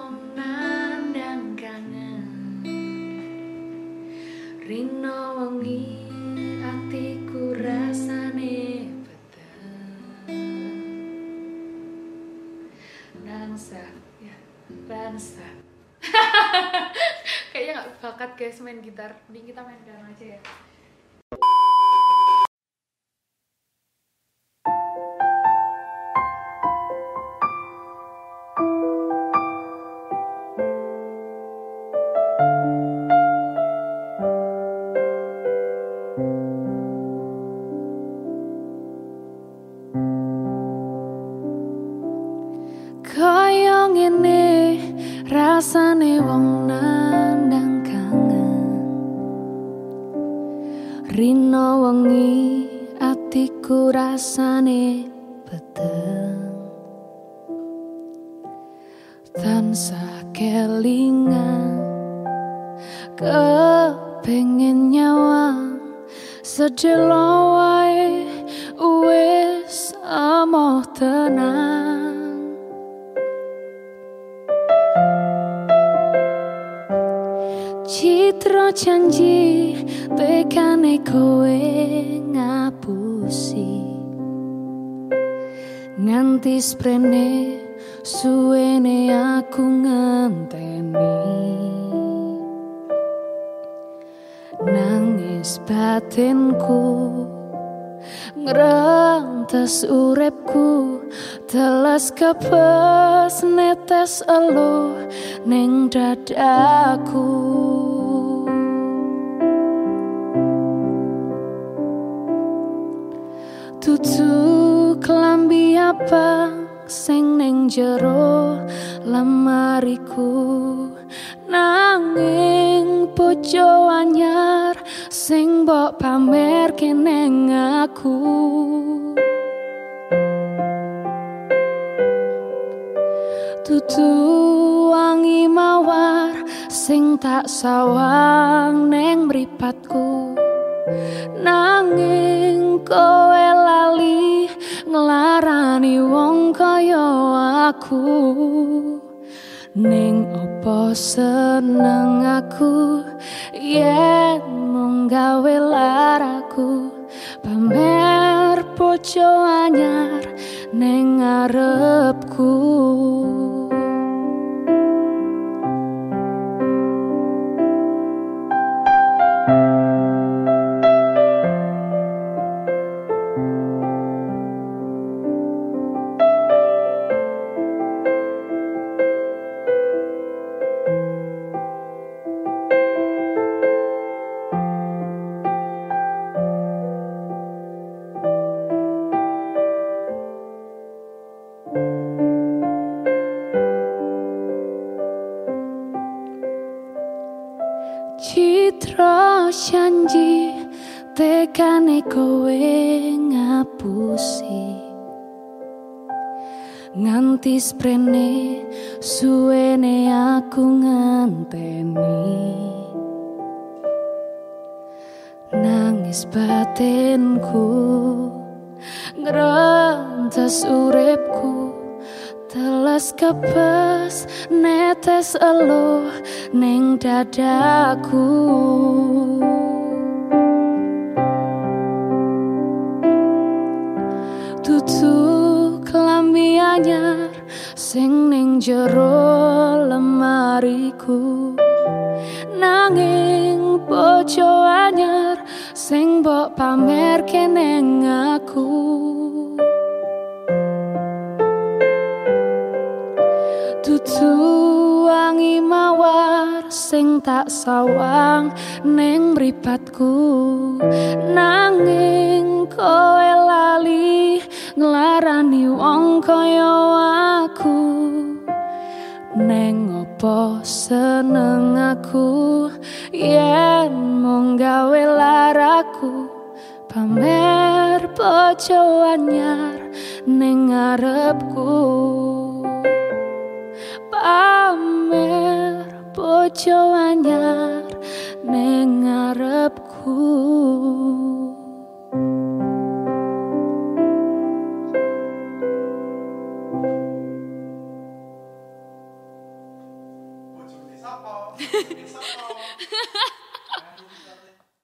wong nandang kangen Rino wengi atiku rasane Dansa ya dansa Kayaknya gak bakat guys main gitar. Mending kita main piano aja ya ngene rasane wong nandang kangen. Rino wengi atiku rasane peteng Tansah kelingan kepengen nyawang Sedelo wis amoh tenang Citra janji tekane kowe ngapusi. Nganti sprene suwene aku ngenteni. Nangis batinku Ngerantes urepku Telas kepes netes elo Neng dadaku Tutu kelambi apa Sing neng jero lemariku. Nanging pojo anyar Sing mbok pamer keneng aku. Tutu wangi mawar Sing tak sawang neng mripatku. Nanging kowe lali Ngelarani wong kaya aku. Ning opo seneng aku? Yen mung gawe laraku Pamer pojo anyar Neng ngarepku Citra janji tekane kowe ngapusi. Nganti sprene suwene aku ngenteni Nangis batinku Ngerantas uripku Telas kepes netes elo neng dadaku. Tutu kelambi anyar sing neng jero lemariku. Nanging bojo anyar sing mbok pamer keneng aku Tutu wangi mawar sing tak sawang neng mripatku. Nanging kowe lali nglarani wong kaya aku. Neng opo seneng aku? Yen mung gawe laraku. Pamer bojo anyar ning ngarepku pamer bojo anyar ning ngarepku Sopo. Sopo.